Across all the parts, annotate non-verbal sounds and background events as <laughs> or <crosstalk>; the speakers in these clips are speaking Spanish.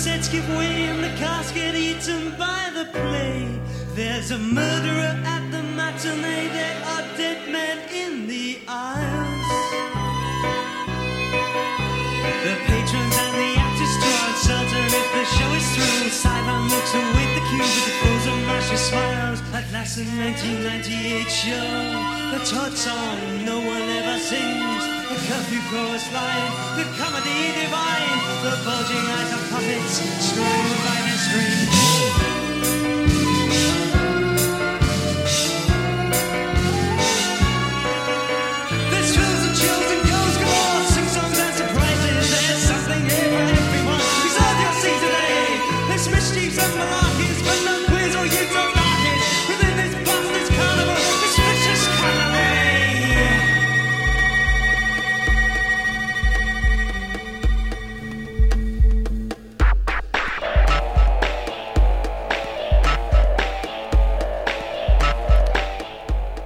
Sets give way And the cast get eaten by the play There's a murderer at the matinee There are dead men in the aisles the patrons and the actors draw uncertain if the show is through. Sideline looks await the cue with the frozen mash smiles. At last, the 1998 show, the Todd song no one ever sings. Curfew chorus line, the comedy divine, the bulging eyes of puppets strung by strings.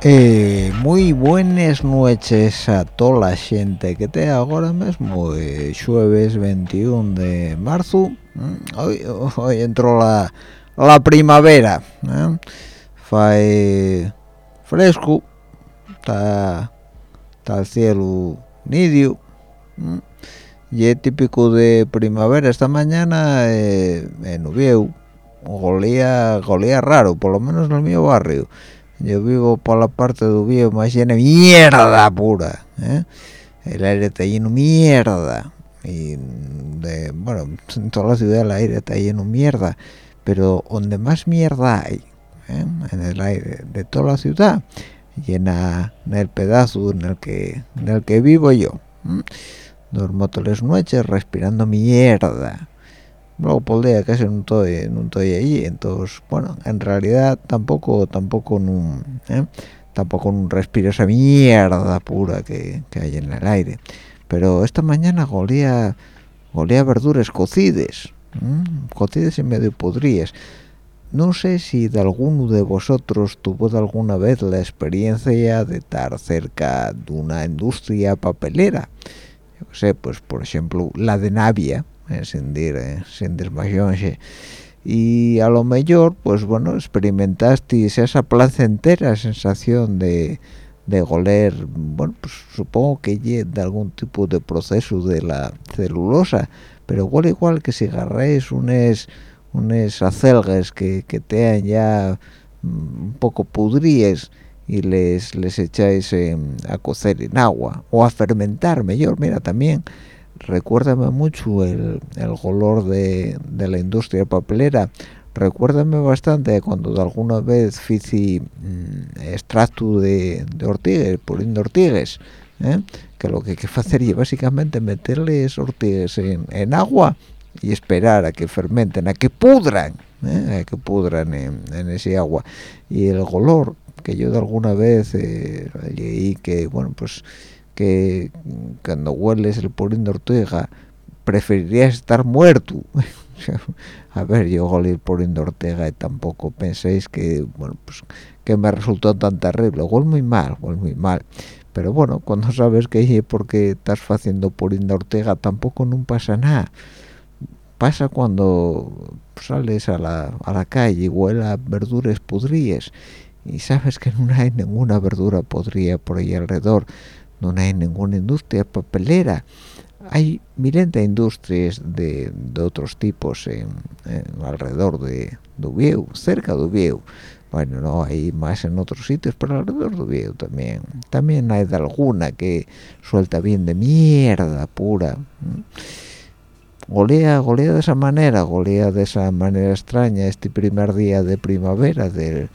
Eh, muy buenas noches a toda la gente que te ahora mismo eh, jueves 21 de marzo mm, hoy, hoy entró la, la primavera ¿eh? Fresco está, está el cielo nidio ¿m? y es típico de primavera esta mañana eh, en Ubieu golía, golía raro por lo menos en el mío barrio yo vivo por la parte de Ubieu más llena de mierda pura ¿eh? el aire está lleno de mierda y de bueno en toda la ciudad el aire está lleno de mierda pero donde más mierda hay ¿eh? en el aire de toda la ciudad llena en el pedazo en el que en el que vivo yo ¿eh? todas las noches respirando mierda luego el día casi no estoy no allí entonces bueno en realidad tampoco tampoco no ¿eh? tampoco no respiro esa mierda pura que, que hay en el aire pero esta mañana golía golía verduras cocidas ¿eh? cocidas y medio podrías no sé si de alguno de vosotros tuvo alguna vez la experiencia de estar cerca de una industria papelera yo sé pues por ejemplo la de Navia eh, sin dir eh, sin desmayarse y a lo mejor pues bueno experimentasteis esa placentera sensación de, de goler bueno pues supongo que de algún tipo de proceso de la celulosa pero igual igual que si agarréis unas unas acelgas que, que tean ya mm, un poco pudríes y les les echáis a cocer en agua o a fermentar mejor mira también recuérdame mucho el, el olor de, de la industria papelera recuérdame bastante cuando alguna vez hice mm, extracto de, de ortigues, poniendo ortigues, ¿eh? que lo que hay que hacer es básicamente meterles ortigues en, en, agua y esperar a que fermenten, a que pudran, ¿eh? a que pudran en, en, ese agua. Y el olor que yo de alguna vez eh, leí que, bueno, pues que cuando hueles el purín de ortiga preferirías estar muerto. <laughs> A ver yo golir por Ortega y tampoco penséis que bueno pues que me resultó tan terrible. Gol muy mal gol muy mal. Pero bueno cuando sabes que porque estás haciendo por Ortega tampoco no pasa nada. Pasa cuando sales a la, a la calle y huele verduras podrías y sabes que no hay ninguna verdura podrida por ahí alrededor no hay ninguna industria papelera hay miles de industrias de, otros tipos alrededor de Dubieu, cerca de Dubieu. Bueno, no, hay más en otros sitios, pero alrededor de Dubieu también. También hay de alguna que suelta bien de mierda pura. Golea, golea de esa manera, golea de esa manera extraña este primer día de primavera del,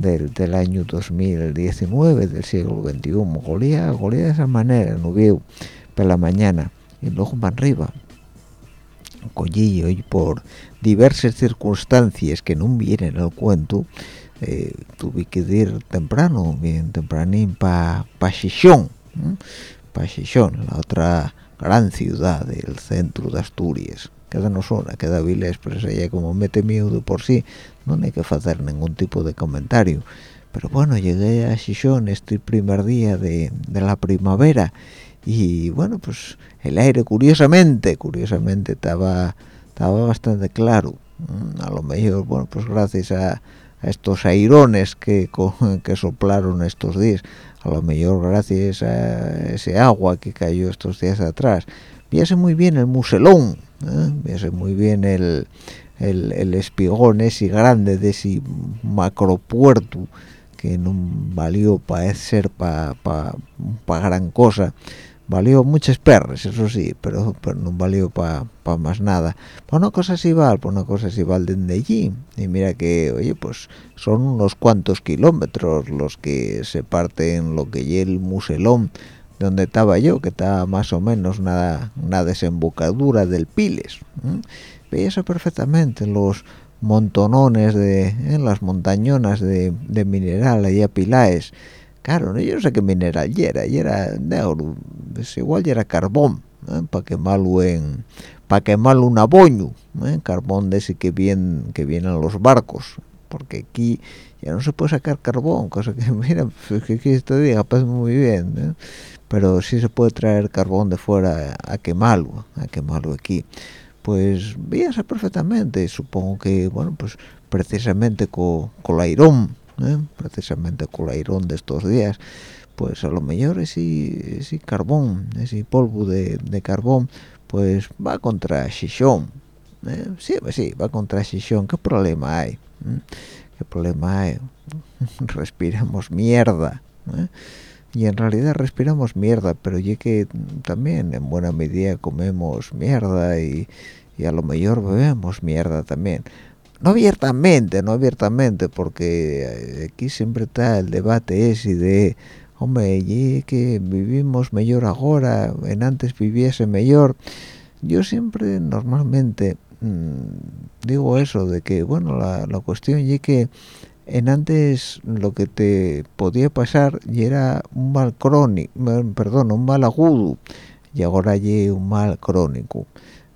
del, año 2019, del siglo XXI. Golea, golea de esa manera en Dubieu, por la mañana y luego para arriba collillo y por diversas circunstancias que no vienen al cuento eh, tuve que ir temprano bien tempranín para pa Xixón para Xixón la otra gran ciudad del centro de Asturias queda no zona, queda Vilés pero ella como mete miedo por sí. No hay que hacer ningún tipo de comentario. Pero bueno llegué a Xixón este primer día de, de la primavera y bueno pues el aire curiosamente curiosamente estaba estaba bastante claro. Mm, a lo mejor bueno pues gracias a, estos airones que, <laughs> que soplaron estos días a lo mejor gracias a ese agua que cayó estos días atrás viese muy bien el muselón ¿eh? muy bien el, el, el, espigón ese grande de ese macropuerto que no valió para ser para pa, gran cosa. Valió muchas perras eso sí pero, pero no valió para pa más nada. Para una cosa sí vale para una cosa sí vale desde allí y mira que oye pues son unos cuantos kilómetros los que se parten lo que y el muselón donde estaba yo que estaba más o menos una, una desembocadura del Piles veía eso perfectamente los montonones de en las montañonas de, de mineral allá pilaes claro ¿no? yo no sé qué mineral y era y era negro pues igual ya era carbón ¿eh? para quemarlo en para quemarlo un aboño ¿eh? carbón de ese que viene que vienen los barcos porque aquí ya no se puede sacar carbón cosa que <laughs> mira pues que aquí este día pues muy bien ¿eh? Pero sí se puede traer carbón de fuera a quemarlo a quemarlo aquí pues víase perfectamente supongo que bueno pues precisamente con, con el airón ¿eh? precisamente con el airón de estos días pues a lo mejor ese, ese carbón ese polvo de, carbón pues va contra Xixón ¿eh? sí pues sí va contra Xixón qué problema hay ¿Eh? qué problema hay <laughs> respiramos mierda y en realidad respiramos mierda pero ya que también en buena medida comemos mierda y, y a lo mejor bebemos mierda también no abiertamente, no abiertamente, porque eh, aquí siempre está el debate ese de, hombre, y que vivimos mejor ahora, en antes viviese mejor. Yo siempre, normalmente, mm, digo eso, de que, bueno, la, la cuestión es que en antes lo que te podía pasar y era un mal crónico, perdón, un mal agudo, y ahora hay un mal crónico.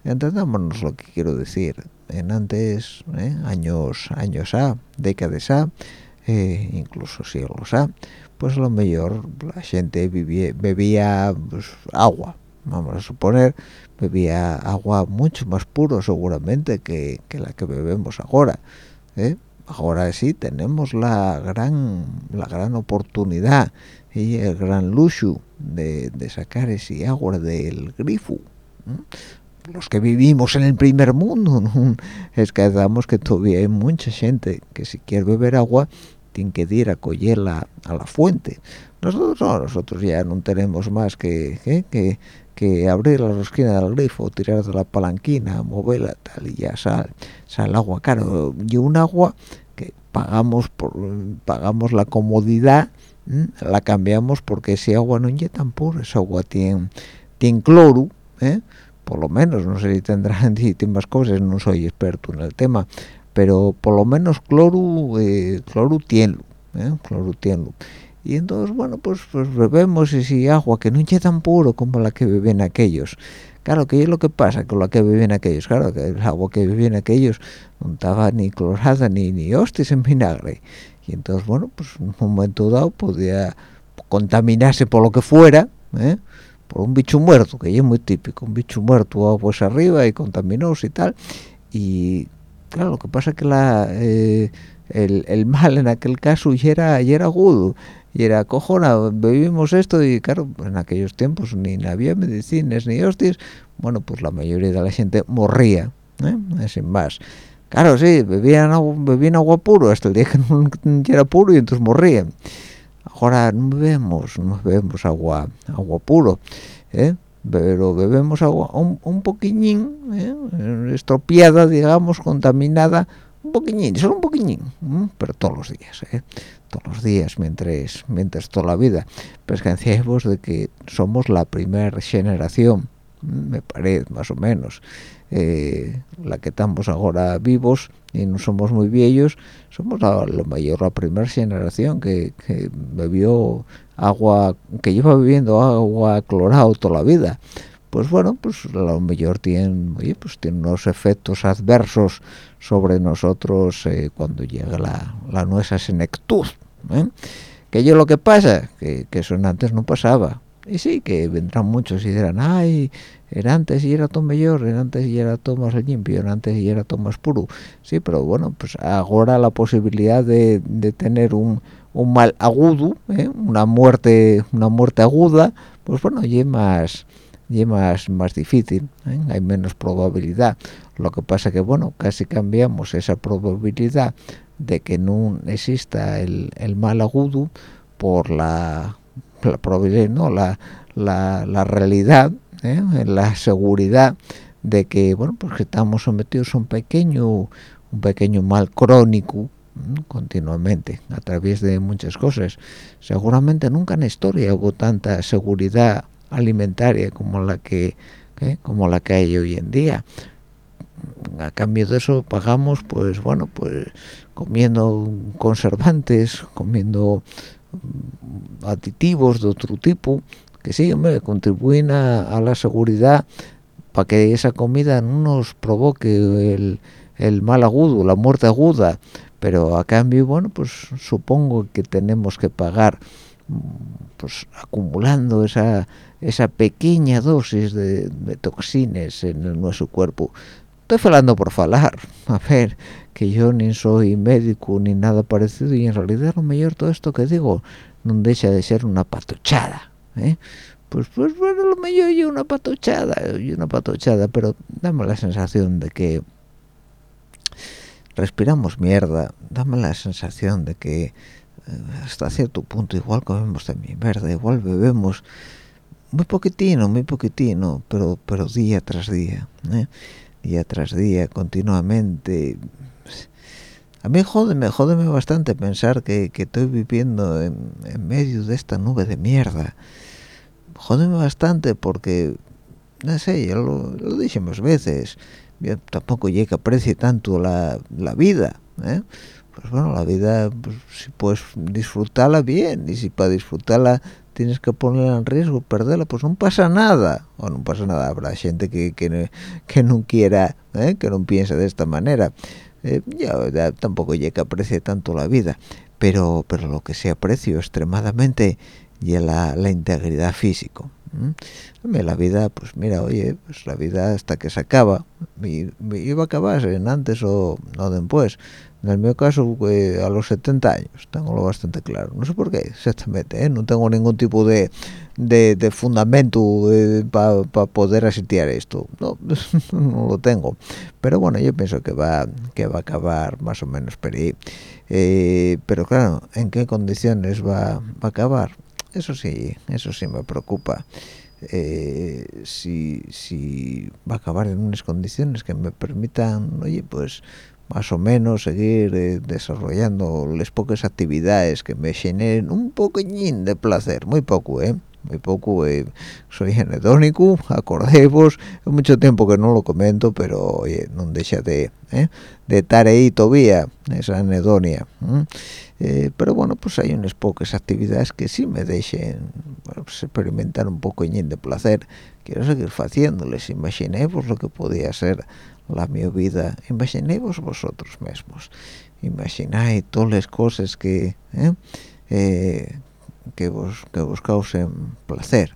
Entendámonos lo que quiero decir en antes ¿eh? años años a décadas a eh, incluso siglos a pues lo mejor la gente vivía, bebía pues, agua vamos a suponer bebía agua mucho más puro seguramente que, la que bebemos ahora ¿eh? Ahora sí tenemos la gran la gran oportunidad y el gran lujo de, sacar ese agua del grifo los que vivimos en el primer mundo <laughs> es que damos que todavía hay mucha gente que si quiere beber agua tiene que ir a cogerla a la fuente. Nosotros no, nosotros ya no tenemos más que, que, que abrir la rosquina del grifo, tirar de la palanquina, moverla tal y ya sale, sale el agua. Claro, y un agua que pagamos por pagamos la comodidad, la cambiamos porque ese agua no es tan pura, esa agua tiene, tiene cloro, ¿eh? por lo menos, no sé si tendrán <laughs> más cosas, no soy experto en el tema, pero por lo menos cloro, eh, cloro tiene, ¿eh? cloro tiene y entonces bueno pues pues bebemos ese agua que no es tan puro como la que beben aquellos. Claro que es lo que pasa con la que beben aquellos claro que el agua que beben aquellos no estaba ni clorada ni ni hostis en vinagre. Y entonces bueno pues un momento dado podía contaminarse por lo que fuera ¿eh? por un bicho muerto que es muy típico un bicho muerto pues arriba y contaminóse y tal. Y claro lo que pasa es que la eh, el, el, mal en aquel caso ya era, ya era agudo y era cojona bebimos esto y claro en aquellos tiempos ni había medicinas ni hostias bueno pues la mayoría de la gente morría ¿eh? sin más claro sí bebían agua, bebían agua puro hasta el día que no <laughs> era puro y entonces morrían ahora no bebemos no bebemos agua agua puro ¿eh? pero bebemos agua un, un poquillín ¿eh? estropeada digamos contaminada un poquillín solo un poquillín pero todos los días ¿eh? Todos los días mientras mientras toda la vida. Pensemos de que somos la primera generación me parece más o menos eh, la que estamos ahora vivos y no somos muy viejos somos la, mayor la primera generación que, bebió agua que lleva bebiendo agua clorado toda la vida. Pues bueno pues lo mejor tiene oye, pues tiene unos efectos adversos sobre nosotros eh, cuando llega la, la nuestra senectud ¿eh? que yo lo que pasa que, que eso antes no pasaba y sí que vendrán muchos y dirán ay era antes y era todo mejor era antes y era todo más limpio era antes y era todo más puro sí pero bueno pues ahora la posibilidad de, de tener un, un mal agudo ¿eh? una muerte una muerte aguda pues bueno y más y más más difícil ¿eh? hay menos probabilidad lo que pasa que bueno casi cambiamos esa probabilidad de que no exista el, mal agudo por la, la no la, la, realidad ¿eh? la seguridad de que bueno pues que estamos sometidos a un pequeño un pequeño mal crónico continuamente a través de muchas cosas seguramente nunca en la historia hubo tanta seguridad alimentaria como la que ¿eh? como la que hay hoy en día a cambio de eso pagamos pues bueno pues comiendo conservantes comiendo mm, aditivos de otro tipo que sí hombre contribuyen a, la seguridad para que esa comida no nos provoque el, mal agudo la muerte aguda. Pero a cambio bueno pues supongo que tenemos que pagar mm, pues acumulando esa pequeña dosis de, de toxinas en nuestro cuerpo estoy falando por falar a ver que yo ni soy médico ni nada parecido y en realidad lo mejor todo esto que digo no deja de ser una patochada ¿eh? pues pues bueno lo mejor yo una patochada y una patochada pero dame la sensación de que respiramos mierda dame la sensación de que eh, hasta cierto punto igual comemos también mierda igual bebemos muy poquitino muy poquitino pero pero día tras día ¿eh? Día tras día, continuamente. A mí jódeme, jódeme bastante pensar que, estoy viviendo en, medio de esta nube de mierda. Jódeme bastante porque, no sé, ya lo, lo dije más veces, yo tampoco llega que aprecie tanto la, la vida, ¿eh? Pues bueno, la vida, pues, si puedes disfrutarla bien, y si para disfrutarla tienes que ponerla en riesgo, perderla, pues no pasa nada. O no pasa nada, habrá gente que, que, que no quiera, ¿eh? que no piense de esta manera. Eh, ya, tampoco llega que aprecie tanto la vida, pero pero lo que se aprecio extremadamente y la, la integridad físico. Mí la vida, pues mira, oye, pues la vida hasta que se acaba, y, iba a acabar en antes o no después. En el mío caso, a los 70 años, tengo lo bastante claro. No sé por qué, exactamente, ¿eh? no tengo ningún tipo de, de, fundamento eh, para poder asistir a esto. No, <laughs> no lo tengo. Pero bueno, yo pienso que va, que va a acabar más o menos por. Eh, pero claro, ¿en qué condiciones va, va a acabar? Eso sí, eso sí me preocupa. si, si va a acabar en unas condiciones que me permitan, oye, pues más o menos seguir eh, desarrollando las pocas actividades que me generen un poquillín de placer, muy poco, ¿eh? Muy poco, eh, soy anedónico, <laughs> acordéis, hay mucho tiempo que no lo comento, pero oye, no deja de, ¿eh? de todavía, esa anedonia. pero bueno, pues hay unas pocas actividades que sí me dejen pues, experimentar un poquillín de placer, quiero seguir haciéndoles, imaginéis lo que podía ser la mi vida imaginéis vosotros mismos imagináis todas las cosas que ¿eh? Eh, que vos que vos causen placer.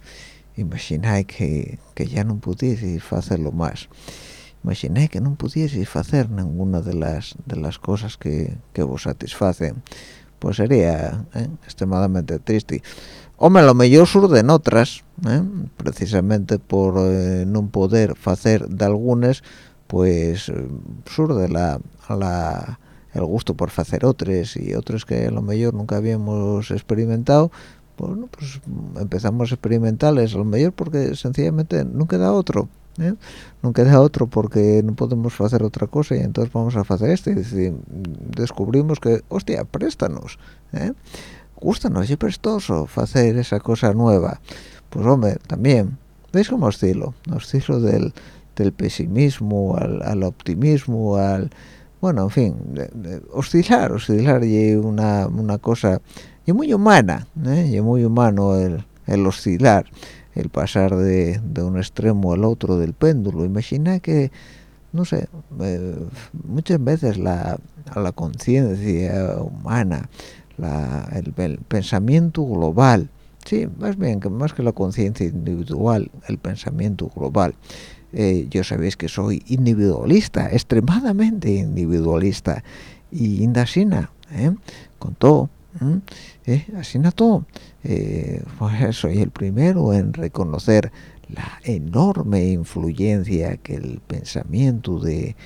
Imagináis que, que ya no pudieseis hacerlo más. Imagináis que no pudieseis hacer ninguna de las de las cosas que, que vos satisfacen. Pues sería ¿eh? extremadamente triste. Hombre, lo mejor surden otras, precisamente por no poder hacer de algunas pues surge la, la, el gusto por hacer otros y otros que a lo mejor nunca habíamos experimentado bueno, pues empezamos a experimentarles a lo mejor porque sencillamente no queda otro ¿eh? no queda otro porque no podemos hacer otra cosa y entonces vamos a hacer este y descubrimos que hostia, préstanos ¿eh? gustanos y prestoso hacer esa cosa nueva pues hombre, también ¿veis cómo oscilo? oscilo del del pesimismo al, optimismo, al bueno, en fin, oscilar, oscilar y una, una cosa y muy humana, ¿eh? y muy humano el, el oscilar, el pasar de, de, un extremo al otro del péndulo. Imagina que, no sé, eh, muchas veces la, la conciencia humana, el, el, pensamiento global, sí, más bien que más que la conciencia individual, el pensamiento global, eh, yo sabéis que soy individualista, extremadamente individualista, y indasina, ¿eh? con todo, ¿eh? así no todo. Eh, pues soy el primero en reconocer la enorme influencia que el pensamiento de,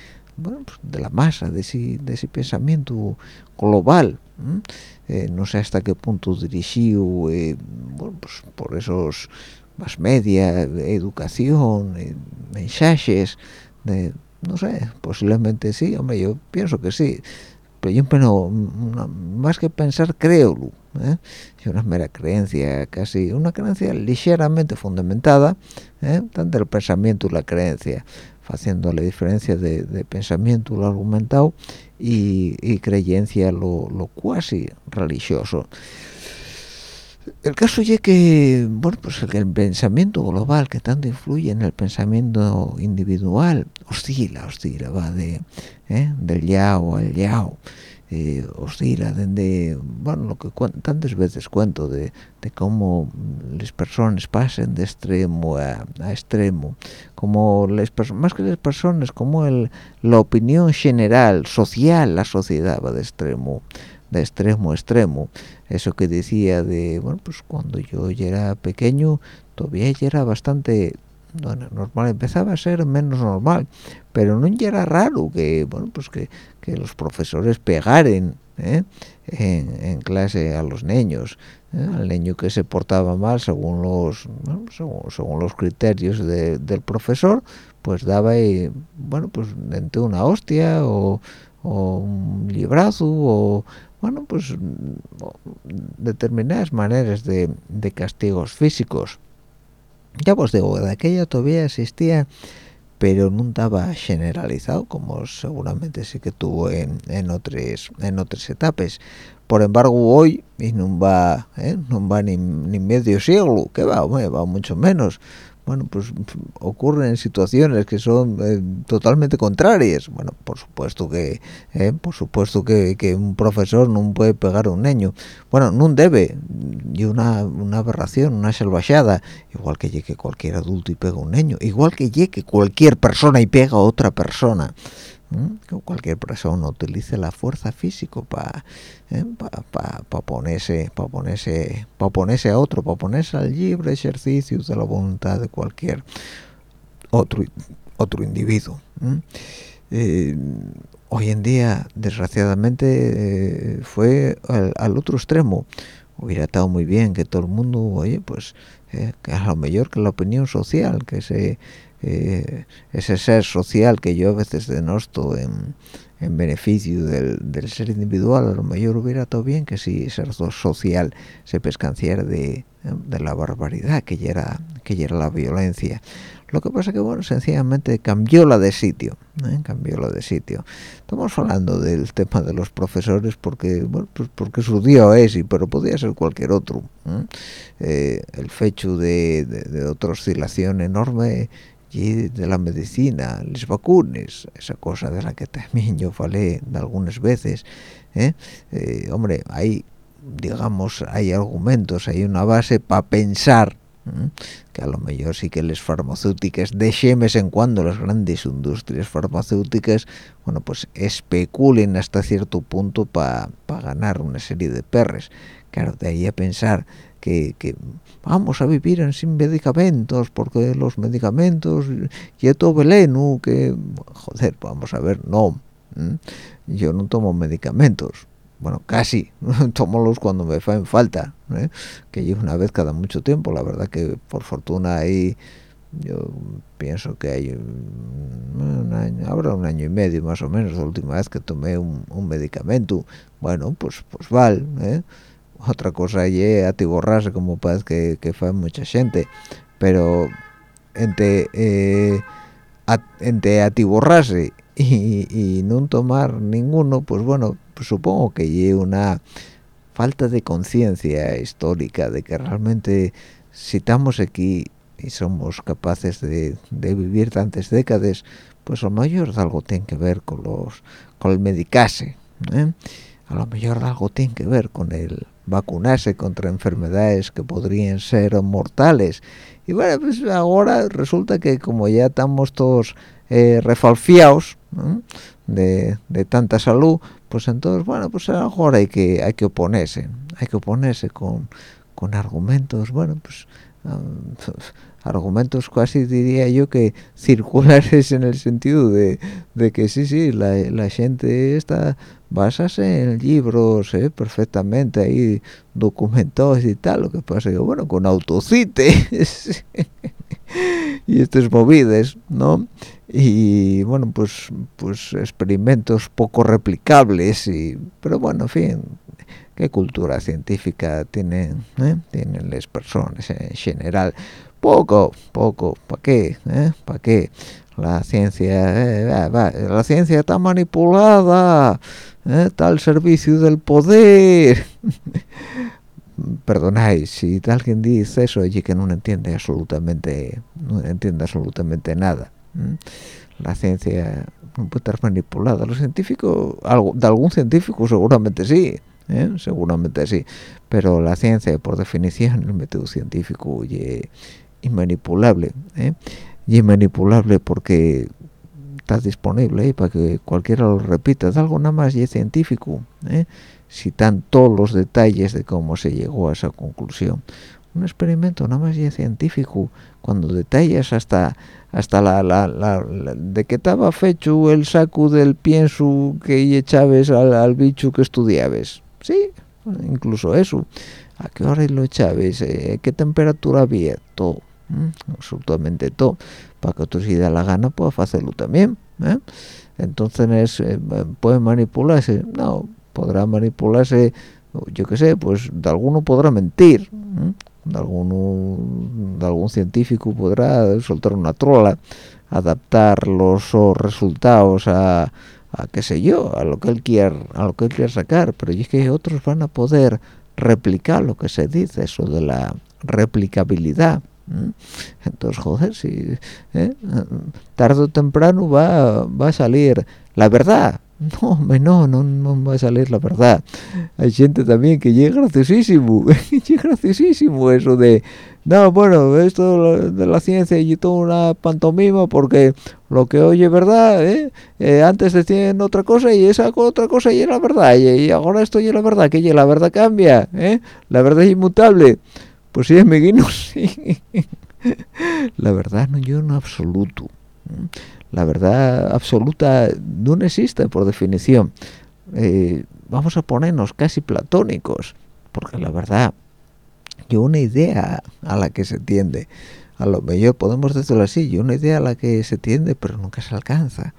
pues de la masa, de ese, pensamiento global, no sé hasta qué punto dirigido pues por esos más media, educación, mensajes, de, no sé, posiblemente sí, hombre, yo pienso que sí, pero yo pero más que pensar, creo, ¿eh? es una mera creencia, casi una creencia ligeramente fundamentada, ¿eh? tanto el pensamiento y la creencia, haciendo la diferencia de, pensamiento lo argumentado y, y lo, lo cuasi religioso el caso es que bueno pues el, pensamiento global que tanto influye en el pensamiento individual oscila oscila va de ¿eh? del yao al yao eh, oscila desde bueno lo que tantas veces cuento de, de cómo las personas pasan de extremo a, extremo como las más que las personas como el, la opinión general social la sociedad va de extremo de extremo a extremo eso que decía de bueno pues cuando yo ya era pequeño todavía ya era bastante bueno, normal empezaba a ser menos normal pero no ya era raro que bueno pues que, que los profesores pegaren ¿eh? en, clase a los niños ¿eh? al niño que se portaba mal según los según, los criterios del profesor pues daba y, bueno pues entre una hostia o, o un librazo o bueno pues determinadas maneras de, castigos físicos. Ya os digo de aquella todavía existía pero no estaba generalizado como seguramente sí que tuvo en, en otras en otras etapas. Por embargo hoy y no va ¿eh? va ni, ni, medio siglo que va va mucho menos bueno, pues ocurren situaciones que son eh, totalmente contrarias. Bueno, por supuesto que, eh, por supuesto que, un profesor no puede pegar a un niño. Bueno, no debe, y una, una aberración, una salvajada, igual que llegue cualquier adulto y pega a un niño, igual que llegue cualquier persona y pega a otra persona que cualquier persona utilice la fuerza física para ¿eh? ponerse para ponerse para ponerse a otro para ponerse al libre ejercicio de la voluntad de cualquier otro otro individuo eh, hoy en día desgraciadamente eh, fue al, otro extremo. Hubiera estado muy bien que todo el mundo oye pues que a lo mejor que la opinión social que se eh, ese ser social que yo a veces denosto en, en beneficio del, ser individual, a lo mejor hubiera todo bien que si ser social se pescanciera de, de, la barbaridad que ya, era, que ya era la violencia. Lo que pasa que, bueno, sencillamente cambió la de sitio, ¿eh? cambió la de sitio. Estamos hablando del tema de los profesores porque, bueno, pues porque su día es, pero podría ser cualquier otro. ¿eh? el fecho de, de, de otra oscilación enorme y de la medicina, las vacunas, esa cosa de la que también yo falé algunas veces, ¿eh? Eh, hombre, hay, digamos, hay argumentos, hay una base para pensar que a lo mejor sí que las farmacéuticas de vez en cuando las grandes industrias farmacéuticas bueno pues especulen hasta cierto punto para ganar una serie de perres claro de ahí a pensar que, vamos a vivir sin medicamentos porque los medicamentos y todo veleno que joder vamos a ver no yo no tomo medicamentos bueno casi <laughs> tomo cuando me hacen falta ¿eh? que yo una vez cada mucho tiempo la verdad que por fortuna ahí yo pienso que hay un, año, habrá un año y medio más o menos la última vez que tomé un, medicamento bueno pues pues vale ¿eh? Otra cosa y atiborrarse como parece que, que fue mucha gente pero entre eh, entre atiborrarse y, no tomar ninguno pues bueno pues supongo que hay una falta de conciencia histórica de que realmente si estamos aquí y somos capaces de, de, vivir tantas décadas pues a lo mejor algo tiene que ver con los con el medicarse ¿eh? a lo mejor algo tiene que ver con el vacunarse contra enfermedades que podrían ser mortales. Y bueno pues ahora resulta que como ya estamos todos eh, refalfiados de, tanta salud pues entonces bueno pues ahora hay que hay que oponerse hay que oponerse con, con argumentos. Bueno pues argumentos casi diría yo que <laughs> circulares en el sentido de, de que sí, sí, la, la gente está basase en libros ¿eh? perfectamente ahí documentados y tal, lo que pasa que bueno, con autocite <laughs> y estas movidas, ¿no? Y bueno, pues pues experimentos poco replicables y pero bueno, en fin, qué cultura científica tienen, ¿eh? tienen las personas en general poco, poco, ¿para qué? Eh? ¿Para qué? La ciencia, eh, la ciencia está manipulada, eh, está al servicio del poder. <laughs> Perdonáis, si alguien dice eso, oye, que no entiende absolutamente, no entiende absolutamente nada. La ciencia no puede estar manipulada. Los científicos, de algún científico seguramente sí, seguramente sí, pero la ciencia, por definición, el método científico, oye, inmanipulable ¿eh? y manipulable porque está disponible ¿eh? para que cualquiera lo repita. De algo nada más y es científico ¿eh? están todos los detalles de cómo se llegó a esa conclusión. Un experimento nada más y es científico. Cuando detallas hasta hasta la, la, la, de que estaba fecho el saco del pienso que echabas al, al bicho que estudiabas. Sí incluso eso. A qué hora lo echabas eh, qué temperatura había todo absolutamente todo. Para que otro si da la gana pueda hacerlo también ¿eh? entonces eh, puede manipularse. No podrá manipularse yo qué sé pues de alguno podrá mentir de alguno de algún científico podrá soltar una trola adaptar los resultados a, a qué sé yo a lo que él quiera a lo que él quiera sacar. Pero es que otros van a poder replicar lo que se dice eso de la replicabilidad entonces joder si ¿eh? tarde o temprano va va a salir la verdad <laughs> no, no, no, no va a salir la verdad. Hay gente también que llega graciosísimo, <laughs> llega graciosísimo eso de, no, bueno, esto de la ciencia y todo una pantomima porque lo que oye verdad, ¿eh? eh antes decían otra cosa y esa otra cosa y era la verdad, y, ahora esto y la verdad, que la verdad cambia, ¿eh? la verdad es inmutable. Pues sí, amiguinos, <laughs> sí. la verdad no yo en absoluto la verdad absoluta no existe por definición. Eh, vamos a ponernos casi platónicos, porque la verdad, yo una idea a la que se tiende, a lo mejor podemos decirlo así, yo una idea a la que se tiende, pero nunca se alcanza.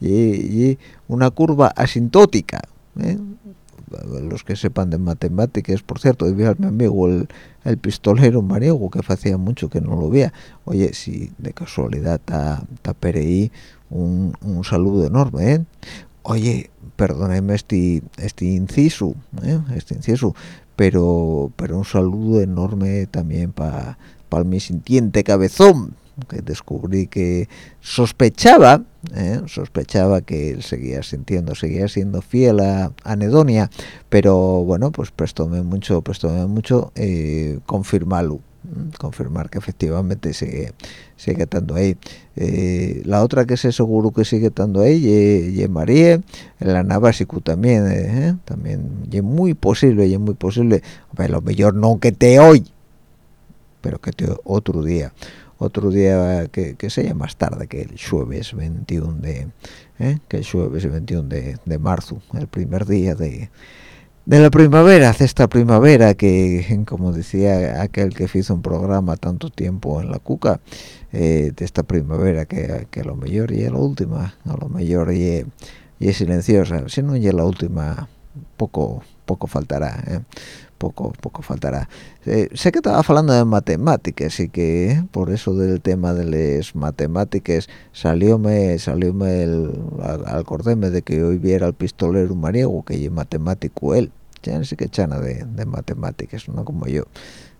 Y, una curva asintótica. ¿eh? Los que sepan de matemáticas, por cierto, vi a mi amigo el, el pistolero mariego que hacía mucho que no lo veía. Oye, si de casualidad está Perei, un, un saludo enorme, ¿eh? Oye, perdóneme este, este inciso, ¿eh? este inciso, pero, pero un saludo enorme también para pa mi sintiente cabezón, que descubrí que sospechaba ¿eh? sospechaba que él seguía sintiendo seguía siendo fiel a Anedonia pero bueno pues prestóme mucho prestóme mucho eh, confirmarlo confirmar que efectivamente sigue sigue estando ahí. Eh, la otra que sé seguro que sigue estando ahí y, María la Navasicu también eh, también y muy posible y muy posible a lo mejor no que te hoy pero que te otro día otro día que, que sea más tarde que el jueves 21 de ¿eh? que el jueves 21 de, de, marzo el primer día de, de la primavera hace esta primavera que como decía aquel que hizo un programa tanto tiempo en la cuca eh, de esta primavera que, que, a lo mejor y la última a lo mejor y, y es silenciosa si no ya la última poco poco faltará ¿eh? Poco poco faltará. Eh, sé que estaba hablando de matemáticas y que por eso del tema de las matemáticas salióme salióme el acordéme de que hoy viera al pistolero mariego que es matemático él. Ya no sé qué chana de, matemáticas no como yo.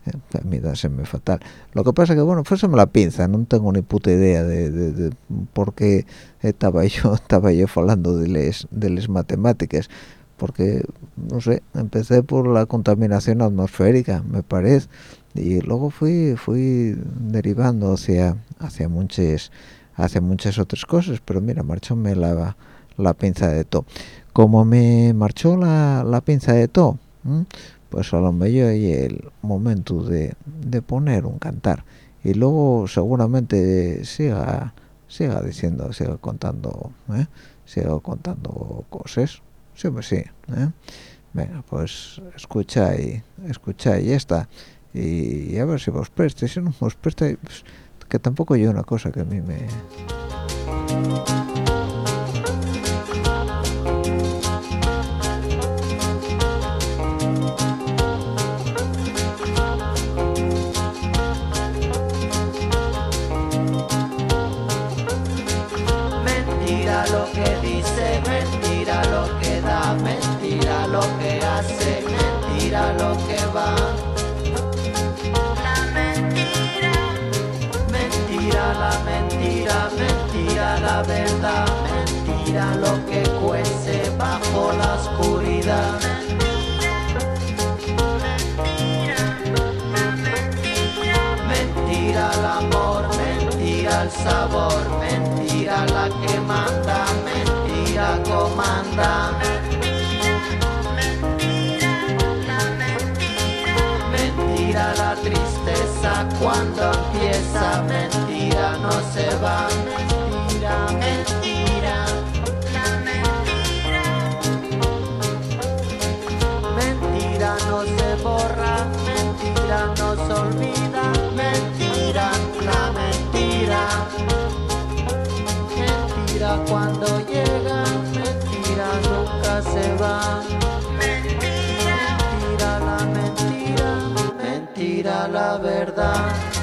Eh, a mí me fatal. Lo que pasa que bueno me la pinza no tengo ni puta idea de, de, por qué estaba <laughs> yo estaba yo hablando de las de las matemáticas porque no sé empecé por la contaminación atmosférica me parece y luego fui fui derivando hacia hacia muchas hacia muchas otras cosas pero mira marchóme la la pinza de todo. Como me marchó la, la pinza de todo pues a lo mejor hay el momento de, de poner un cantar y luego seguramente siga siga diciendo siga contando ¿eh? siga contando cosas Sí, pues sí. ¿eh? Venga, pues escucha y escucha y esta. Y, a ver si vos prestes. Si no vos prestes, pues, que tampoco yo una cosa que a mí me... empieza, mentira no se va mentira, la mentira. Mentira no se borra, mentira no se olvida, mentira, la mentira. Mentira cuando llega, mentira nunca se va. Mentira, mentira la mentira, mentira la verdad.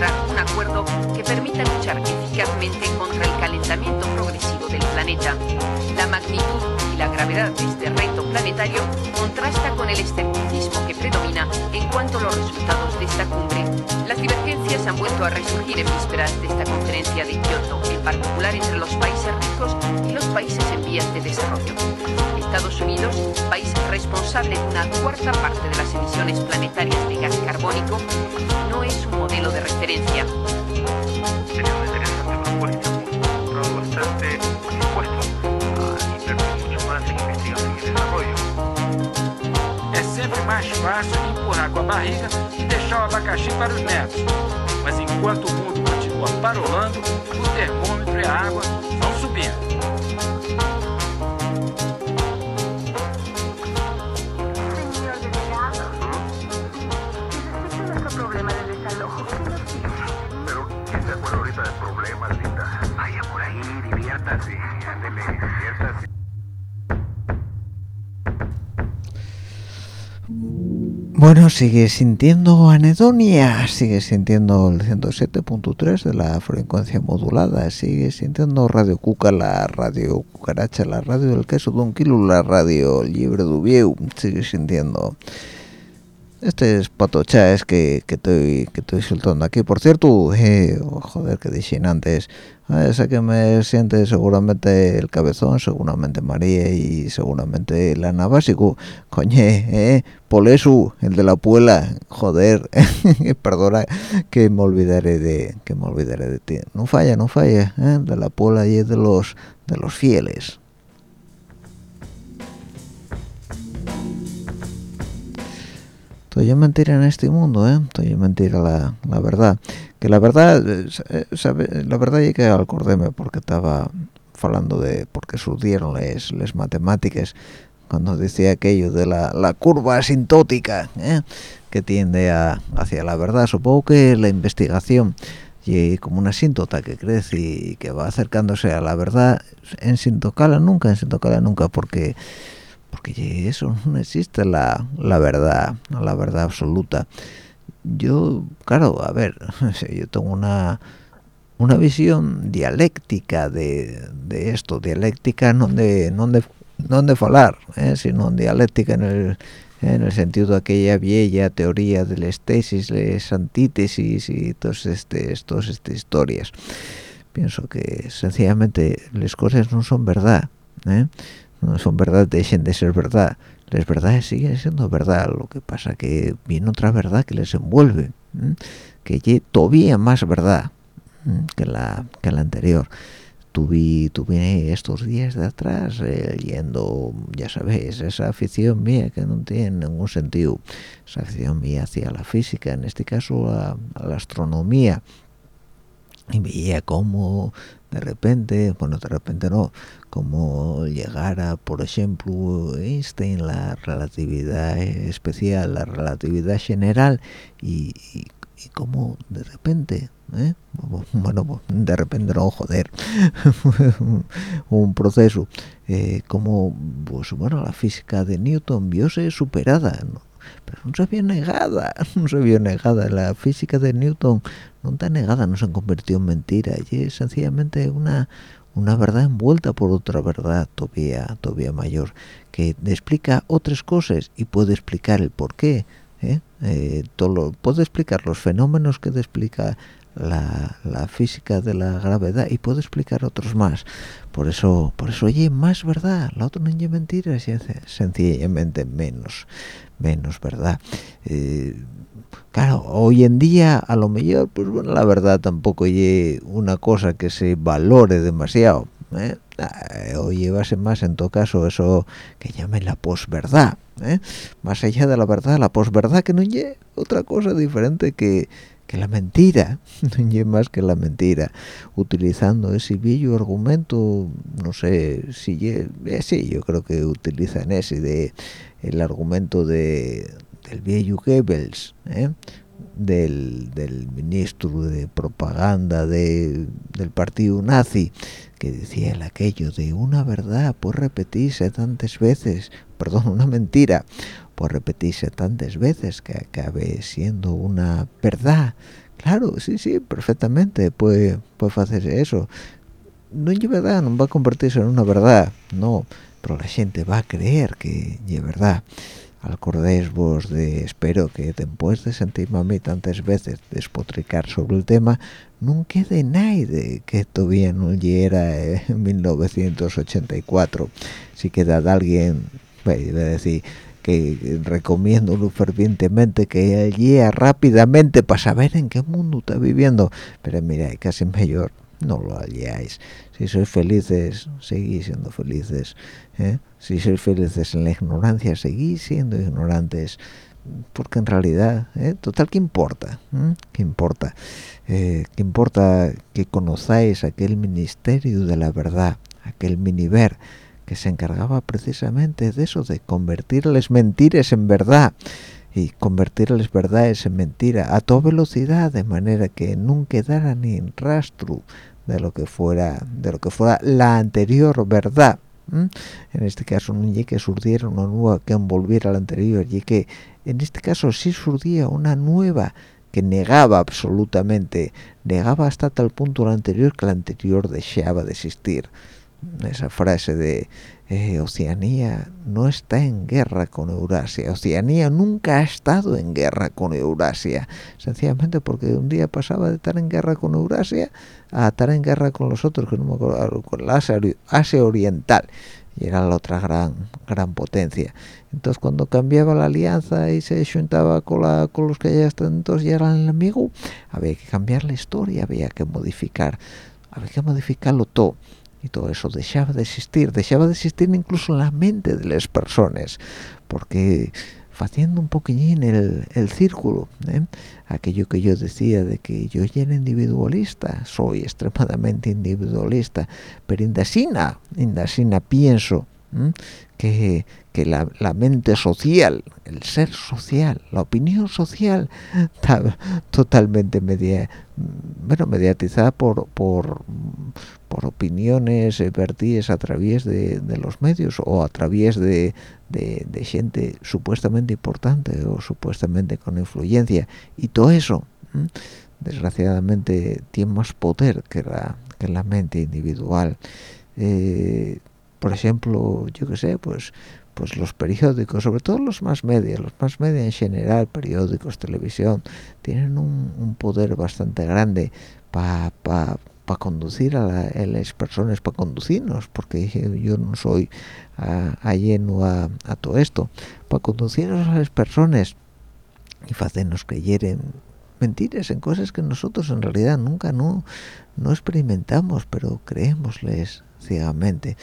Encontrar un acuerdo que permita luchar eficazmente contra el calentamiento progresivo del planeta. La magnitud y la gravedad de este reto planetario contrasta con el escepticismo que predomina en cuanto a los resultados de esta cumbre. Las divergencias han vuelto a resurgir en vísperas de esta conferencia de Kioto, en particular entre los países ricos y los países en vías de desarrollo. Estados Unidos, país responsable de una cuarta parte de las emisiones planetarias de gas carbónico, no es un modelo de referencia. É sempre mais fácil empurrar com a barriga e deixar o abacaxi para os netos. Mas enquanto o mundo continua parolando, o termômetro e a água vão subindo. Bueno, sigue sintiendo anedonia, sigue sintiendo el 107.3 de la frecuencia modulada, sigue sintiendo Radio Cuca, la radio cucaracha, la radio del queso de un kilo, la radio libre de sigue sintiendo este es patochas que, que estoy que estoy soltando aquí. Por cierto eh, joder que dije antes. Esa que me siente seguramente el cabezón seguramente María y seguramente la Básico coñe eh por eso el de la puela joder <laughs> perdona que me olvidaré de que me olvidaré de ti. No falla no falla ¿eh? de la puela y de los de los fieles todo es mentira en este mundo ¿eh? todo es mentira la, la, verdad que la verdad eh, sabe, la verdad es que acordéme porque estaba hablando de por qué surgieron las matemáticas cuando decía aquello de la, la curva asintótica ¿eh? que tiende a, hacia la verdad supongo que la investigación y como una asíntota que crece y que va acercándose a la verdad en sin tocarla nunca en sin tocarla nunca porque porque eso <laughs> no existe la, la verdad la verdad absoluta yo claro a ver <laughs> yo tengo una una visión dialéctica de, de esto dialéctica no de no de no de falar ¿eh? sino dialéctica en el en el sentido de aquella vieja teoría de las tesis, las antítesis y este, todas estas historias. Pienso que sencillamente las cosas no son verdad. ¿eh? No son verdad dejen de ser verdad. Las verdades siguen siendo verdad. Lo que pasa que viene otra verdad que les envuelve que es todavía más verdad que la que la anterior. Tuve tuve estos días de atrás eh, ya sabéis esa afición mía que no tiene ningún sentido. Esa afición mía hacia la física en este caso a la astronomía. Y veía cómo de repente, bueno, de repente no, como llegara, por ejemplo, Einstein, la relatividad especial, la relatividad general, y, y, como de repente, ¿eh? <laughs> bueno, de repente no, joder, <laughs> un proceso, eh, como, pues bueno, la física de Newton viose superada, ¿no? Pero no se vio negada, no se vio negada, la física de Newton no está negada, no se han convertido en mentira, y es sencillamente una una verdad envuelta por otra verdad todavía todavía mayor que explica otras cosas y puede explicar el por qué ¿eh? Eh, puede explicar los fenómenos que explica la, la física de la gravedad y puedo explicar otros más por eso por eso oye más verdad la otra no es mentira es sencillamente menos menos verdad Eh, claro hoy en día a lo mejor pues bueno la verdad tampoco oye una cosa que se valore demasiado ¿eh? Ah, o llevase más en todo caso eso que llamen la posverdad ¿eh? más allá de la verdad la posverdad que no lleve otra cosa diferente que que la mentira, <laughs> no más que la mentira, utilizando ese viejo argumento, no sé si eh, sí, yo creo que utilizan ese de el argumento de del viejo Goebbels, ¿eh? del, del ministro de propaganda de, del partido nazi, que decía el aquello de una verdad puede repetirse tantas veces, perdón, una mentira puede repetirse tantas veces que acabe siendo una verdad. Claro, sí, sí, perfectamente puede, puede hacerse eso. No es verdad, no va a convertirse en una verdad, no, pero la gente va a creer que es verdad. Acordéis vos de, espero que después de sentirme a mí tantas veces despotricar sobre el tema, no quede nadie que todavía no llegara en 1984. Si queda alguien, iba a decir que recomiendo fervientemente que llegue rápidamente para saber en qué mundo está viviendo. Pero mira, casi mejor no lo halláis. Si sois felices, seguís siendo felices. ¿eh? Si sois felices en la ignorancia, seguís siendo ignorantes. Porque en realidad, ¿eh? total, ¿qué importa? ¿eh? ¿Qué importa? ¿Qué importa que conozcáis aquel ministerio de la verdad, aquel miniver que se encargaba precisamente de eso, de convertirles mentiras en verdad? y convertirles verdades en mentira a toda velocidad de manera que nunca quedara ni rastro de lo que fuera de lo que fuera la anterior verdad en este caso no que surgiera una nueva que envolviera la anterior y que en este caso sí surgía una nueva que negaba absolutamente negaba hasta tal punto la anterior que la anterior dejaba de existir esa frase de eh, Oceanía no está en guerra con Eurasia. Oceanía nunca ha estado en guerra con Eurasia, sencillamente porque un día pasaba de estar en guerra con Eurasia a estar en guerra con los otros, que no con la Asia, Asia Oriental, y era la otra gran gran potencia. Entonces cuando cambiaba la alianza y se juntaba con, la, con los que ya están, entonces ya eran el había que cambiar la historia, había que modificar, había que modificarlo todo y todo eso dejaba de existir, dejaba de existir incluso en la mente de las personas, porque haciendo un poquillín el, el círculo, ¿eh? aquello que yo decía de que yo ya era individualista, soy extremadamente individualista, pero indasina, indasina pienso ¿eh? que, que la, la, mente social, el ser social, la opinión social, está totalmente media, bueno, mediatizada por, por, por opiniones vertidas a través de, los medios o a través de, de, gente supuestamente importante o supuestamente con influencia y todo eso ¿eh? desgraciadamente tiene más poder que la, que la mente individual eh, por ejemplo yo que sé pues pues los periódicos sobre todo los más media los más media en general periódicos televisión tienen un, poder bastante grande para pa, para conducir a, la, a, las personas, para conducirnos, porque yo no soy ajeno a, a, todo esto, para conducirnos a las personas y hacernos creer en mentiras, en cosas que nosotros en realidad nunca no, no experimentamos, pero creémosles ciegamente.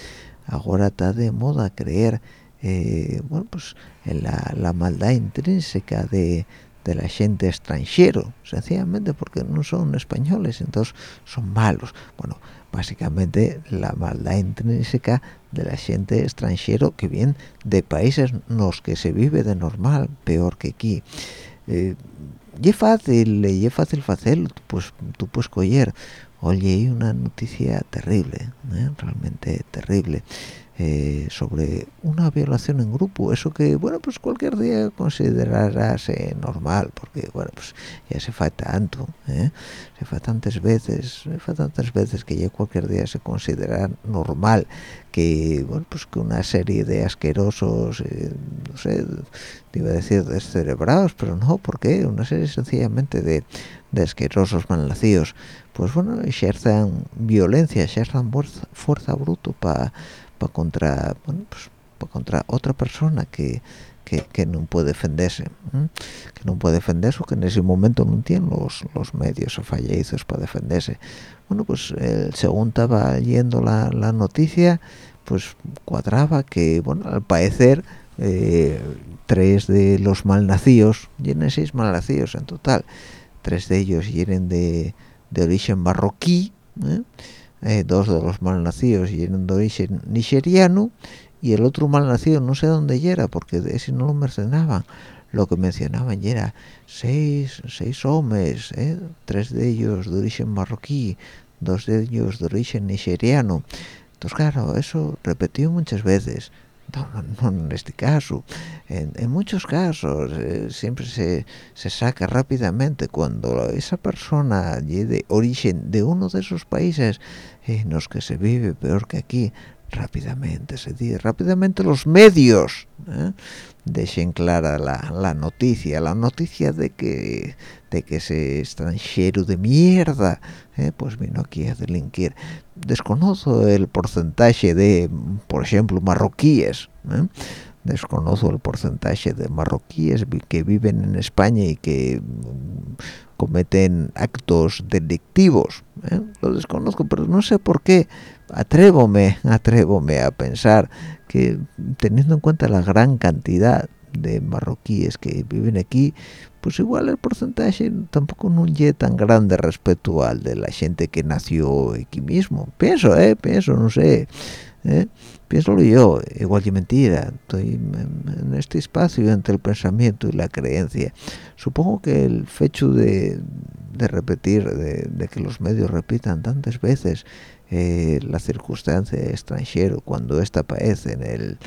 Ahora está de moda creer eh, bueno, pues la, la maldad intrínseca de, de la gente extranjero, sencillamente porque no son españoles, entonces son malos. Bueno, básicamente la maldad intrínseca de la gente extranjero que viene de países en los que se vive de normal, peor que aquí. Eh, y es fácil, y es fácil hacerlo, pues tú puedes coger. Oye, una noticia terrible, ¿eh? realmente terrible. Eh, sobre una violación en grupo eso que bueno pues cualquier día considerarás eh, normal porque bueno pues ya se fa tanto ¿eh? se fa tantas veces se fa tantas veces que ya cualquier día se considera normal que bueno pues que una serie de asquerosos no sé iba a decir descerebrados pero no porque una serie sencillamente de de asquerosos malnacidos pues bueno ejerzan violencia ejerzan fuerza, fuerza bruto para pa contra bueno, pues, pa contra otra persona que, que, que no puede defenderse ¿eh? que no puede defenderse o que en ese momento no tiene los, los medios o fallecidos para defenderse bueno pues el según estaba yendo la, la noticia pues cuadraba que bueno al parecer eh, tres de los malnacidos tienen seis malnacidos en total tres de ellos vienen de, origen marroquí ¿eh? Eh, dos de los malnacidos vienen de origen nigeriano y el otro malnacido no sé dónde era porque de ese no lo mencionaban lo que mencionaban era seis, seis hombres ¿eh? tres de ellos de origen marroquí dos de ellos de origen nigeriano entonces claro eso repetido muchas veces no, no, en este caso en, muchos casos eh, siempre se, se saca rápidamente cuando esa persona de origen de uno de esos países en los que se vive peor que aquí rápidamente se dice rápidamente los medios ¿eh? dejen clara la, la, noticia la noticia de que de que ese extranjero de mierda ¿eh? pues vino aquí a delinquir desconozco el porcentaje de por ejemplo marroquíes ¿eh? desconozco el porcentaje de marroquíes que viven en España y que cometen actos delictivos ¿eh? lo desconozco pero no sé por qué atrévome <laughs> atrévome a pensar que teniendo en cuenta la gran cantidad de marroquíes que viven aquí pues igual el porcentaje tampoco no es tan grande respecto al de la gente que nació aquí mismo pienso eh pienso no sé ¿eh? pienso yo igual que mentira estoy en este espacio entre el pensamiento y la creencia supongo que el hecho de, de repetir de, de, que los medios repitan tantas veces eh, la circunstancia extranjero cuando esta aparece en el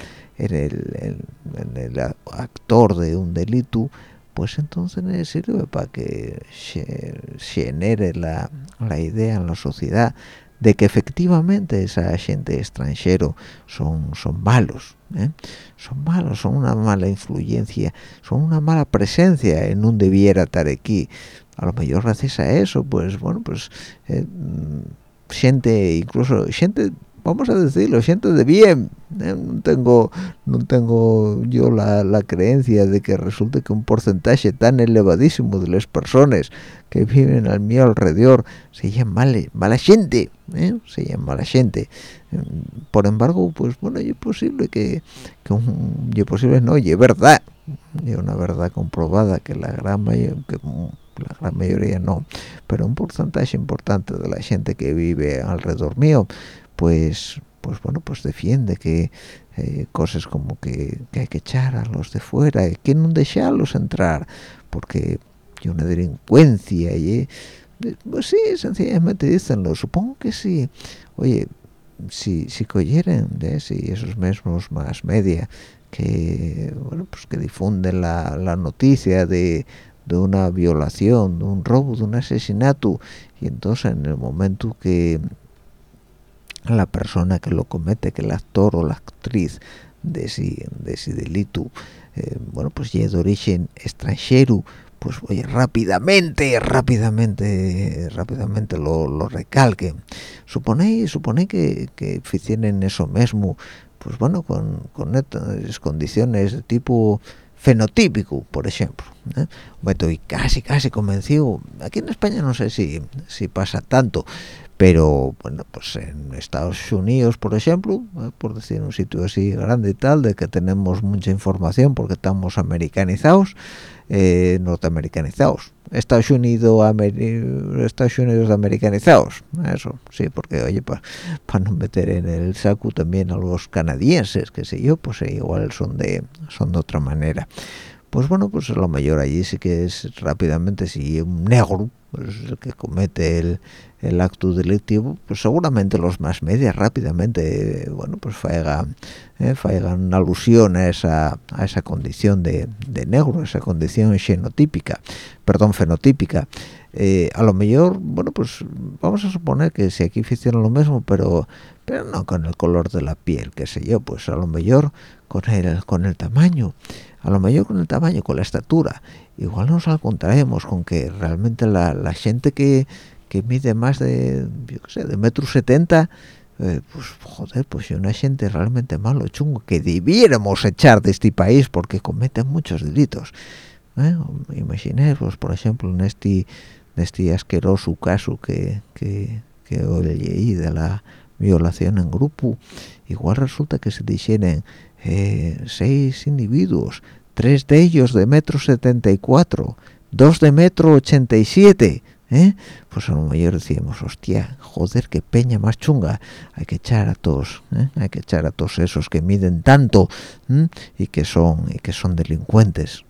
en el, el actor de un delito pues entonces sirve para que se genere la, la idea en la sociedad de que efectivamente esa gente extranjero son, son malos, ¿eh? son malos, son una mala influencia, son una mala presencia en un debiera estar aquí. A lo mejor gracias a eso, pues bueno, pues eh, gente, incluso gente vamos a decirlo, gente de bien. ¿eh? No tengo no tengo yo la, la, creencia de que resulte que un porcentaje tan elevadísimo de las personas que viven al mío alrededor se llaman mala, mala gente, ¿eh? se llaman mala gente. Por embargo, pues bueno, es posible que, que un, es posible no, y es verdad, y una verdad comprobada que la gran mayoría, que la gran mayoría no, pero un porcentaje importante de la gente que vive alrededor mío pues pues bueno pues defiende que eh, cosas como que, que, hay que echar a los de fuera que no dejarlos entrar porque hay una delincuencia y eh, pues sí sencillamente dicenlo supongo que sí. Oye si si coyeren de si esos mismos más media que bueno pues que difunden la, la noticia de, de una violación de un robo de un asesinato y entonces en el momento que la persona que lo comete, que el actor o la actriz de ese, de ese delito, eh, bueno, pues ya de origen extranjero, pues oye, rápidamente, rápidamente, rápidamente lo, lo recalque. Suponéis, que, que hicieran eso mismo, pues bueno, con, con estas condiciones de tipo fenotípico, por ejemplo. ¿eh? Estoy casi, casi convencido, aquí en España no sé si, si pasa tanto, pero bueno pues en Estados Unidos por ejemplo eh, por decir un sitio así grande y tal de que tenemos mucha información porque estamos americanizados eh, norteamericanizados. Estados Unidos Estados Unidos americanizados eso sí porque oye para pa no meter en el saco también a los canadienses que sé yo pues eh, igual son de son de otra manera. Pues bueno pues lo mayor allí sí que es rápidamente si un negro el que comete el, acto delictivo, pues seguramente los más medias rápidamente, bueno, pues faigan, eh, alusión a esa, a esa condición de, de negro, esa condición xenotípica, perdón, fenotípica. Eh, a lo mejor, bueno, pues vamos a suponer que si aquí hicieron lo mismo, pero pero no con el color de la piel, qué sé yo, pues a lo mejor con el, con el tamaño. a lo mejor con el tamaño con la estatura igual nos encontraremos con que realmente la, la gente que, que mide más de yo qué sé de metro setenta eh, pues joder pues es una gente realmente malo chungo que debiéramos echar de este país porque cometen muchos delitos ¿eh? imaginéis por ejemplo en este en este asqueroso caso que que, que hoy leí de la violación en grupo igual resulta que se dijeron eh, seis individuos tres de ellos de metro setenta y cuatro dos de metro ochenta y siete ¿eh? pues a lo mejor decíamos hostia joder qué peña más chunga hay que echar a todos ¿eh? hay que echar a todos esos que miden tanto y que son y que son delincuentes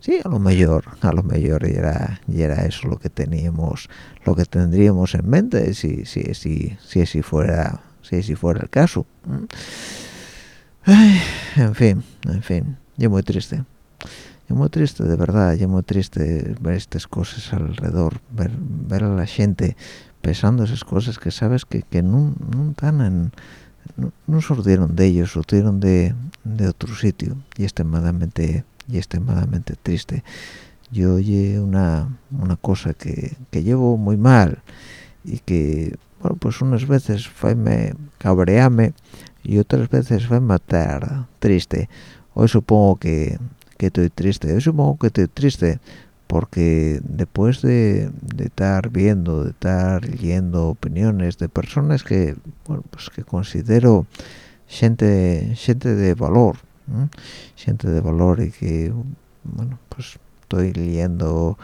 sí a lo mejor a lo mejor era y era eso lo que teníamos lo que tendríamos en mente si si si si, si fuera si si fuera el caso en fin en fin yo muy triste. Es muy triste de verdad es muy triste ver estas cosas alrededor ver, ver a la gente pensando esas cosas que sabes que, que no, están en no, no de ellos surgieron de, de otro sitio. Y extremadamente y extremadamente triste. Yo oye una, una cosa que, que llevo muy mal y que bueno pues unas veces me cabreame y otras veces fue matar triste hoy supongo que que estoy triste yo supongo que estoy triste porque después de, de estar viendo de estar leyendo opiniones de personas que bueno pues que considero gente gente de valor gente de valor y que bueno pues estoy leyendo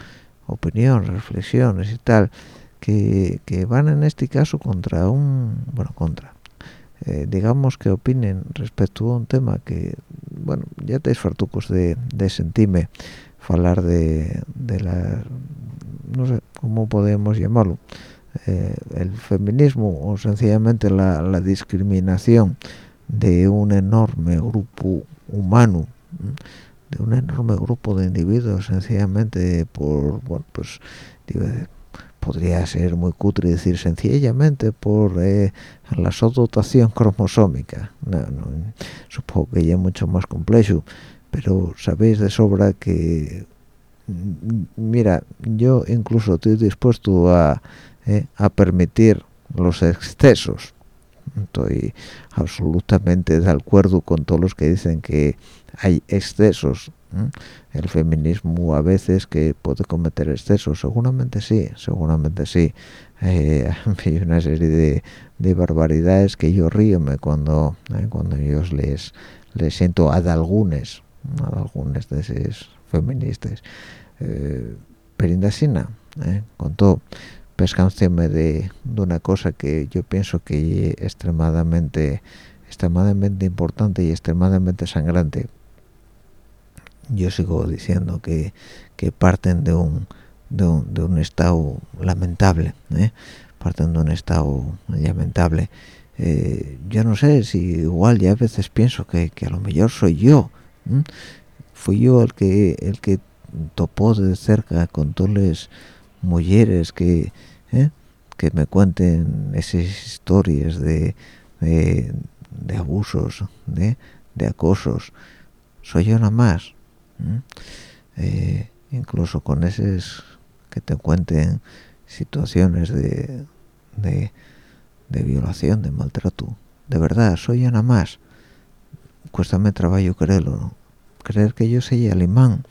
opiniones reflexiones y tal que, que van en este caso contra un bueno contra eh, digamos que opinen respecto a un tema que bueno ya te fartucos de, de sentirme hablar de, de la no sé cómo podemos llamarlo eh, el feminismo o sencillamente la, la, discriminación de un enorme grupo humano de un enorme grupo de individuos sencillamente por bueno pues podría ser muy cutre decir sencillamente por eh, la subdotación cromosómica. Supongo que ya es mucho más complejo pero sabéis de sobra que mm, mira yo incluso estoy dispuesto a, eh, a permitir los excesos. Estoy absolutamente de acuerdo con todos los que dicen que hay excesos el feminismo a veces que puede cometer excesos seguramente sí seguramente sí. Eh, <laughs> hay una serie de, de, barbaridades que yo río cuando eh, cuando yo les les siento a algunos a algunos de esos feministas. Eh, pero indasina eh, con todo pescándome de, de una cosa que yo pienso que es extremadamente extremadamente importante y extremadamente sangrante yo sigo diciendo que, que parten de un, de un, de un estado lamentable ¿eh? parten de un estado lamentable eh, yo no sé si igual ya a veces pienso que, a lo mejor soy yo ¿eh? fui yo el que el que topó de cerca con todas las mujeres que ¿eh? que me cuenten esas historias de, de, abusos de, de acosos soy yo nada más eh, incluso con esos que te cuenten situaciones de, de, violación, de maltrato. De verdad, soy nada más. Cuéstame trabajo creerlo, ¿no? Creer que yo soy el imán,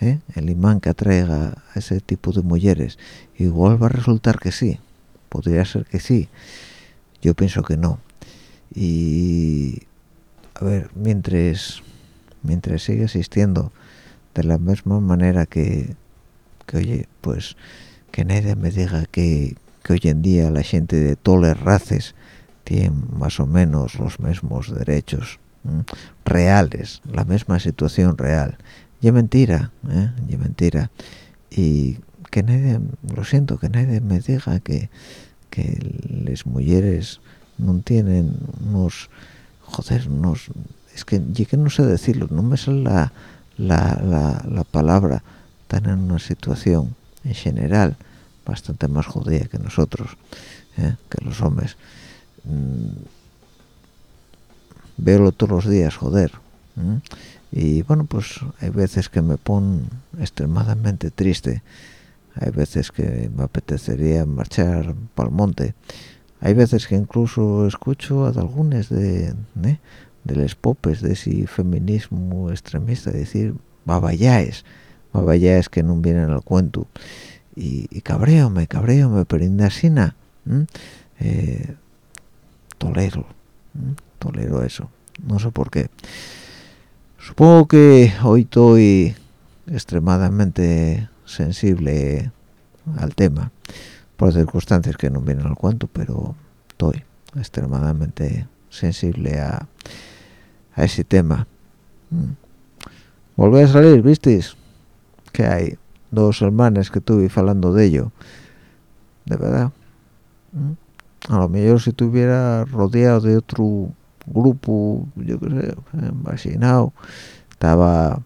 ¿eh? el imán que atraiga a ese tipo de mujeres. Igual va a resultar que sí, podría ser que sí. Yo pienso que no. Y, a ver, mientras, mientras sigue existiendo de la misma manera que, que oye, pues que nadie me diga que, que hoy en día la gente de todas las razas tiene más o menos los mismos derechos reales, la misma situación real. Y es mentira, ¿eh? y es mentira. Y que nadie, lo siento, que nadie me diga que, que las mujeres no tienen unos, joder, unos, es que, yo que no sé decirlo, no me sale la la, la, la palabra están en una situación en general bastante más jodida que nosotros ¿eh? que los hombres mm, veo todos los días joder ¿eh? y bueno pues hay veces que me pone extremadamente triste hay veces que me apetecería marchar para el monte hay veces que incluso escucho a algunos de ¿eh? De los popes de ese feminismo extremista decir babayáes babayáes que no vienen al cuento y, y cabreome cabreome pero indasina eh, tolero tolero eso no sé por qué. Supongo que hoy estoy extremadamente sensible al tema por circunstancias que no vienen al cuento pero estoy extremadamente sensible a, a ese tema. Mm. volví a salir visteis que hay dos hermanas que estuve hablando de ello. De verdad. Mm. a lo mejor si estuviera rodeado de otro grupo yo qué sé vacinado estaba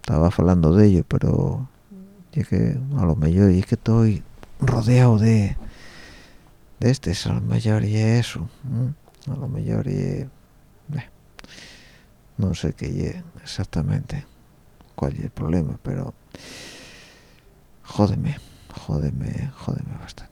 estaba hablando de ello pero y que a lo mejor y que estoy rodeado de de este a lo mejor y eso a lo mejor y no sé qué exactamente cuál es el problema pero jódeme jódeme jódeme bastante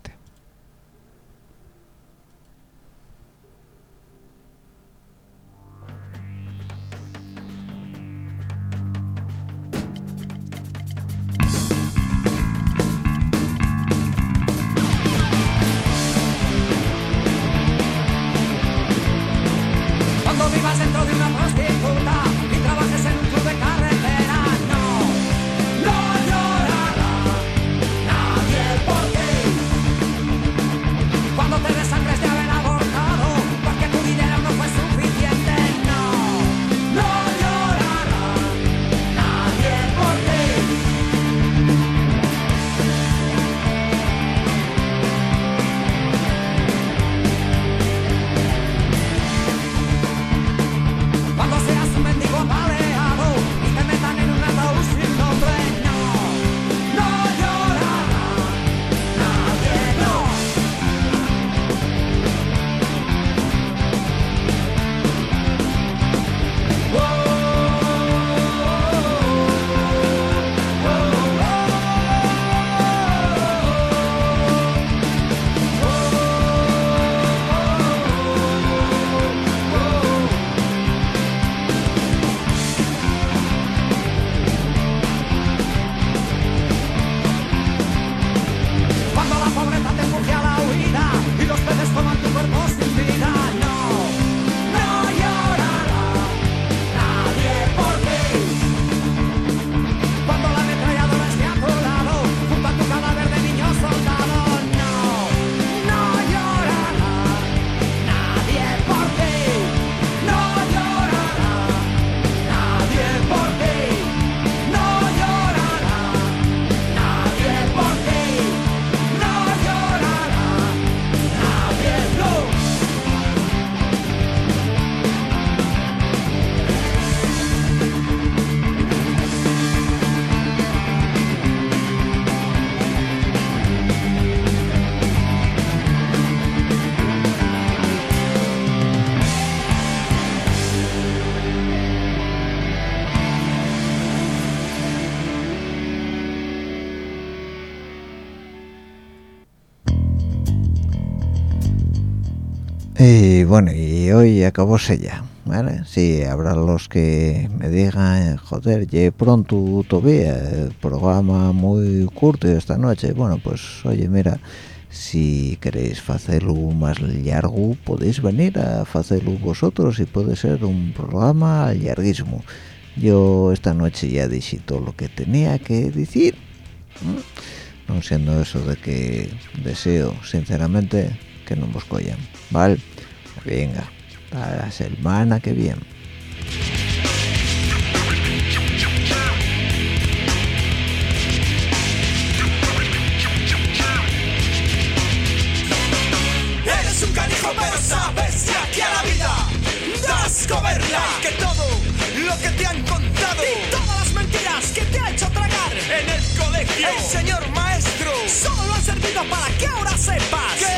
bueno, y hoy acabóse ya, ¿vale? Sí, habrá los que me digan, joder, ya pronto todavía, el programa muy corto esta noche. Bueno, pues oye, mira, si queréis hacerlo más largo, podéis venir a hacerlo vosotros y puede ser un programa larguísimo. Yo esta noche ya dije todo lo que tenía que decir. no siendo eso de que deseo sinceramente que no nos collan vale venga para la semana que viene. Eres un canijo, pero sabes que aquí a la vida das coberla. Que todo lo que te han contado. Y todas las mentiras que te ha hecho tragar. En el colegio, el señor maestro, solo han servido para que ahora sepas que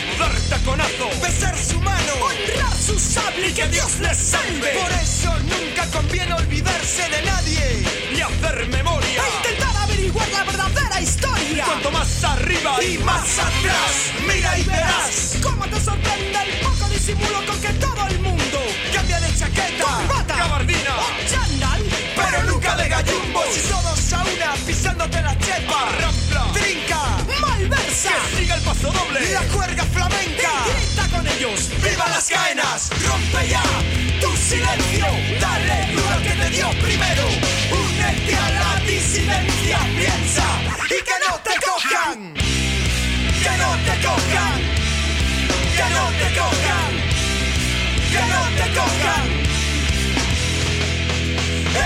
Besar su mano Honrar su sable y que Dios les salve. Por eso nunca conviene olvidarse de nadie ni hacer memoria. E intentar averiguar la verdadera historia. Cuanto más arriba y más atrás, mira y verás ¿Cómo te sorprende el poco disimulo con que todo el mundo cambia de chaqueta, corbata gabardina, o pero nunca de gallumbos. Y todos a una pisándote la chepa, rampla, trinca, que siga el paso doble y la cuerga flamenca. grita con ellos. ¡Viva las caenas! ¡Rompe ya tu silencio! ¡Dale duro al que te dio primero! ¡Únete a la disidencia! ¡Piensa! ¡Y que no te cojan! ¡Que no te cojan! ¡Que no te cojan! ¡Que no te cojan!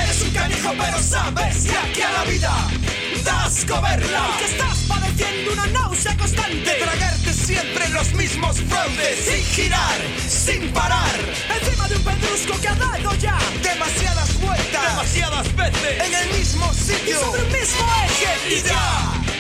Eres un canijo pero sabes que aquí a la vida das coberla Que estás padeciendo una náusea constante. de tragarte siempre los mismos fraudes sin girar, sin parar. Encima de un pedrusco que ha dado ya. Demasiadas vueltas, demasiadas veces en el mismo sitio, Sobre un mismo eje. y ya